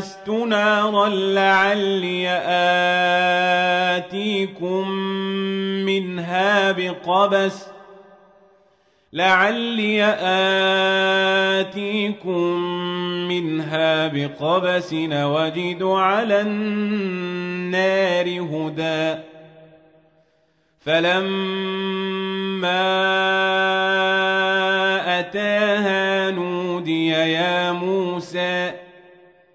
آنست نارا لعلي آتيكم منها بقبس لعلي آتيكم منها بقبس وجد على النار هدى فلما أتاها نودي يا موسى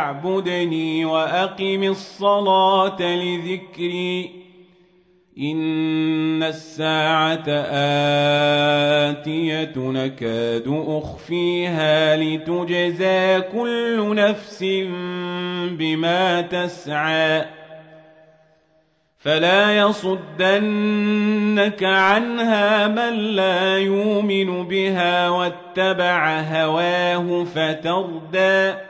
فاعبدني وأقم الصلاة لذكري. إن الساعة آتية نكاد أخفيها لتجزى كل نفس بما تسعى. فلا يصدنك عنها من لا يؤمن بها واتبع هواه فتردى.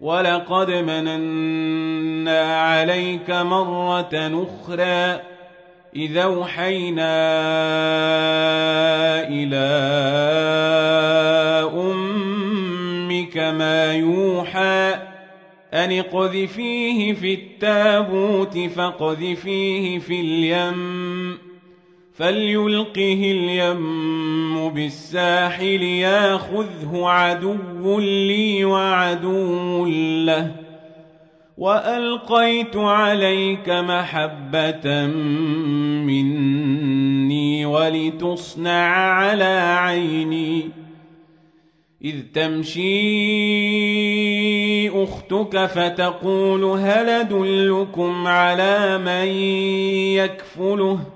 ولقد مننا عليك مرة أخرى إذا أوحينا إلى أمك ما يوحى أن اقذفيه في التابوت فاقذفيه في اليم فليلقه اليم بالساحل ياخذه عدو لي وعدو له. وألقيت عليك محبة مني ولتصنع على عيني. إذ تمشي أختك فتقول هل أدلكم على من يكفله؟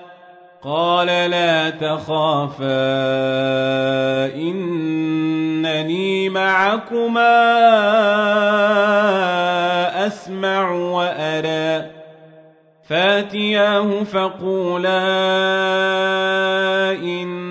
قال لا تخافا إنني معكما أسمع وأرى. فاتياه فقولا إنا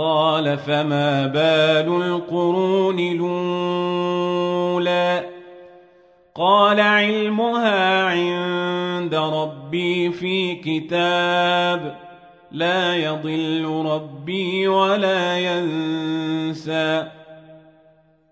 قال فما بال القرون الأولى؟ قال علمها عند ربي في كتاب لا يضل ربي ولا ينسى.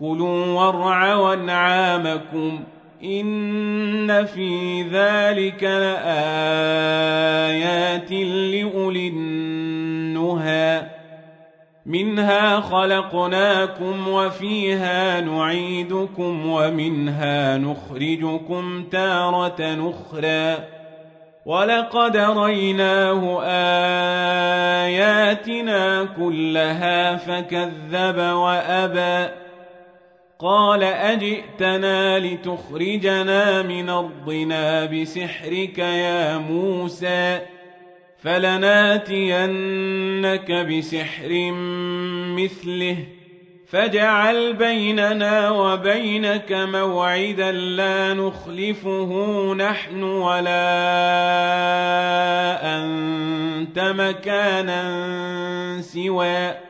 كلوا وارعوا أنعامكم إن في ذلك لآيات لأولي النهى. منها خلقناكم وفيها نعيدكم ومنها نخرجكم تارة أخرى. ولقد ريناه آياتنا كلها فكذب وأبى قال أجئتنا لتخرجنا من أرضنا بسحرك يا موسى فلناتينك بسحر مثله فاجعل بيننا وبينك موعدا لا نخلفه نحن ولا أنت مكانا سوى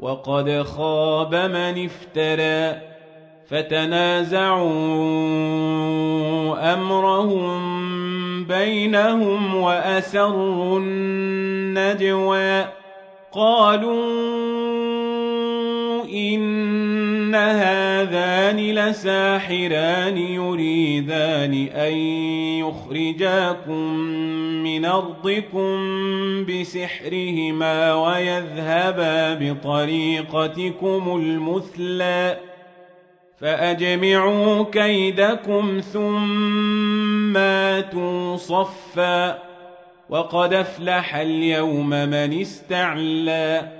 وقد خاب من افترى فتنازعوا أمرهم بينهم وأسروا النجوى قالوا إن هذان لساحران يريدان أن يخرجاكم من أرضكم بسحرهما ويذهبا بطريقتكم المثلى فأجمعوا كيدكم ثم آتوا صفا وقد افلح اليوم من استعلى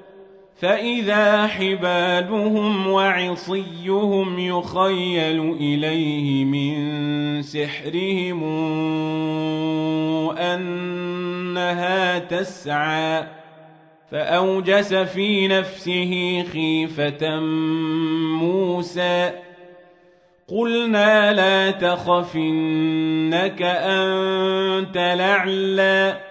فإذا حبالهم وعصيهم يخيل إليه من سحرهم أنها تسعى فأوجس في نفسه خيفة موسى قلنا لا تخف إنك أنت لعلى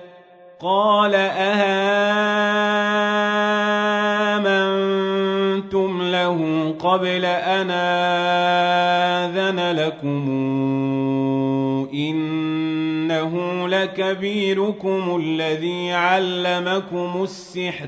قال أهامنتم له قبل أن آذن لكم إنه لكبيركم الذي علمكم السحر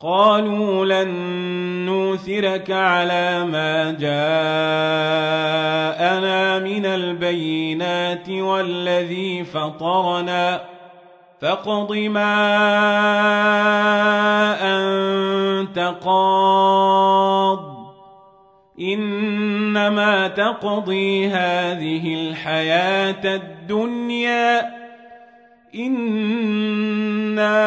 قالوا لن نوثرك على ما جاءنا من البينات والذي فطرنا. فاقض ما أنت قاض. إنما تقضي هذه الحياة الدنيا. إِنَّا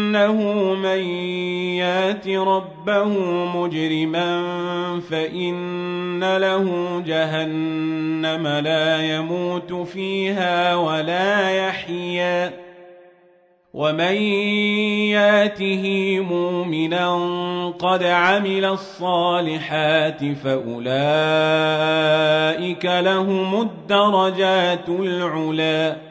إنه من يات ربه مجرما فإن له جهنم لا يموت فيها ولا يحيا ومن ياته مؤمنا قد عمل الصالحات فأولئك لهم الدرجات العلا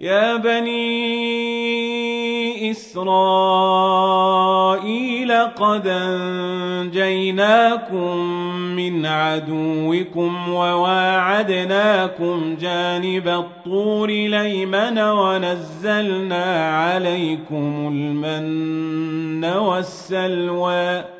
يا بني إسرائيل قد أنجيناكم من عدوكم وواعدناكم جانب الطور ليمن ونزلنا عليكم المن والسلوى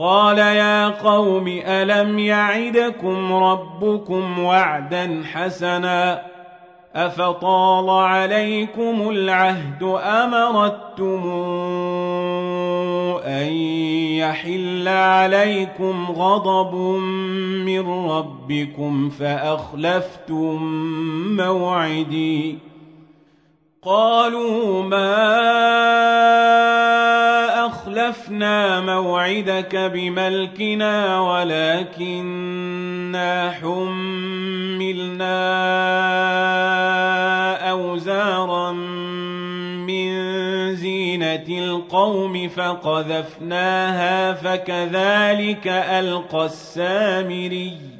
قال يا قوم ألم يعدكم ربكم وعدا حسنا أفطال عليكم العهد أمرتم أن يحل عليكم غضب من ربكم فأخلفتم موعدي قالوا ما أخلفنا موعدك بملكنا ولكننا حملنا أوزارا من زينة القوم فقذفناها فكذلك ألقى السامري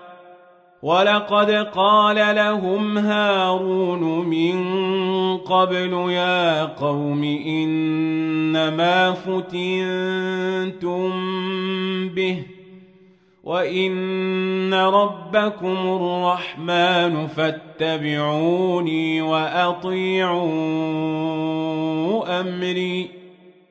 ولقد قال لهم هارون من قبل يا قوم إنما فتنتم به وإن ربكم الرحمن فاتبعوني وأطيعوا أمري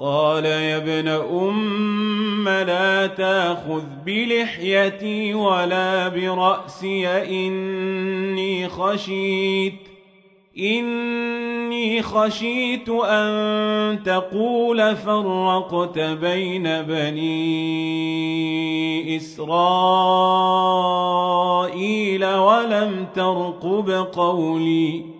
قال يا ابن أم لا تأخذ بلحيتي ولا برأسي إني خشيت إني خشيت أن تقول فرقت بين بني إسرائيل ولم ترقب قولي.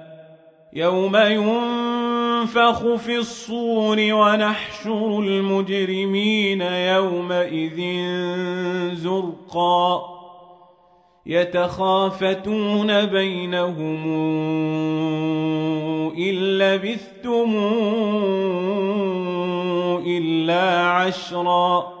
يوم ينفخ في الصور ونحشر المجرمين يومئذ زرقا يتخافتون بينهم إن لبثتم إلا عشرا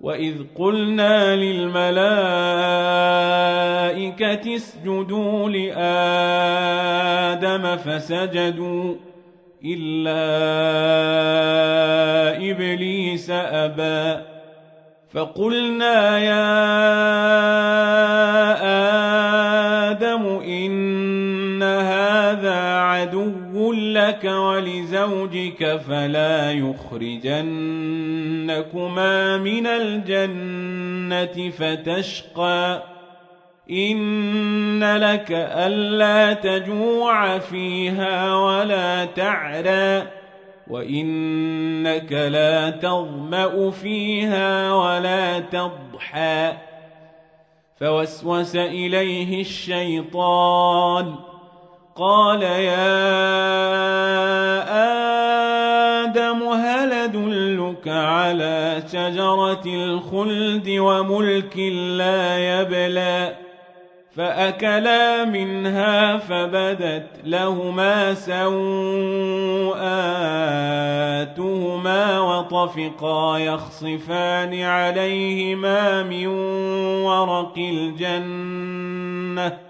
وإذ قلنا للملائكة اسجدوا لآدم فسجدوا إلا إبليس أبى فقلنا يا آدم لك ولزوجك فلا يخرجنكما من الجنة فتشقى. إن لك ألا تجوع فيها ولا تعرى وإنك لا تظمأ فيها ولا تضحى. فوسوس إليه الشيطان. قال يا آدم هل أدلك على شجرة الخلد وملك لا يبلى فأكلا منها فبدت لهما سوآتهما وطفقا يخصفان عليهما من ورق الجنة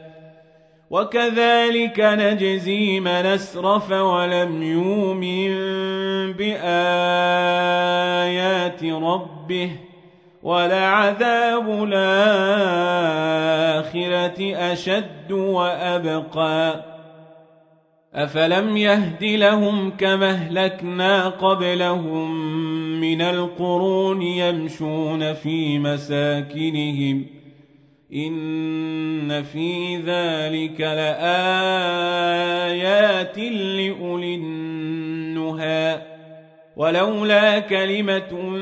وكذلك نجزي من أسرف ولم يؤمن بآيات ربه ولعذاب الآخرة أشد وأبقى. أفلم يهد لهم كما أهلكنا قبلهم من القرون يمشون في مساكنهم إن في ذلك لآيات لأولي النهي ولولا كلمة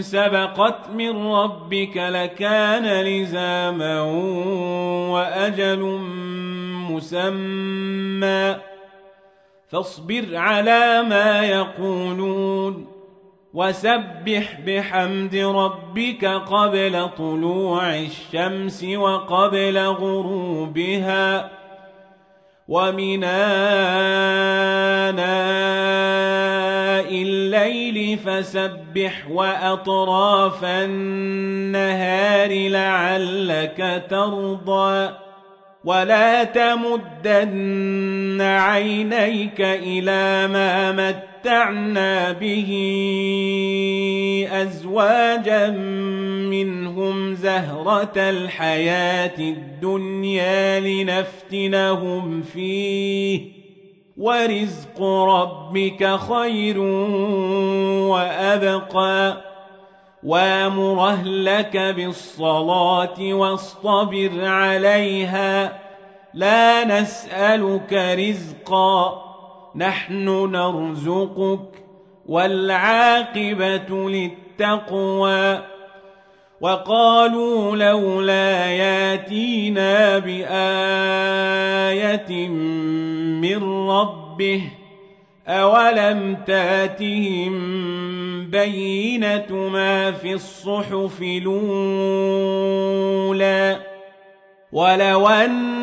سبقت من ربك لكان لزاما وأجل مسمى فاصبر على ما يقولون وسبح بحمد ربك قبل طلوع الشمس وقبل غروبها ومن آناء الليل فسبح وأطراف النهار لعلك ترضى ولا تمدن عينيك إلى ما متعنا به أزواجا منهم زهرة الحياة الدنيا لنفتنهم فيه ورزق ربك خير وأبقى وامر اهلك بالصلاة واصطبر عليها لا نسألك رزقا نحن نرزقك والعاقبة للتقوى. وقالوا لولا ياتينا بآية من ربه أولم تاتهم بينة ما في الصحف الأولى؟ ولو أنا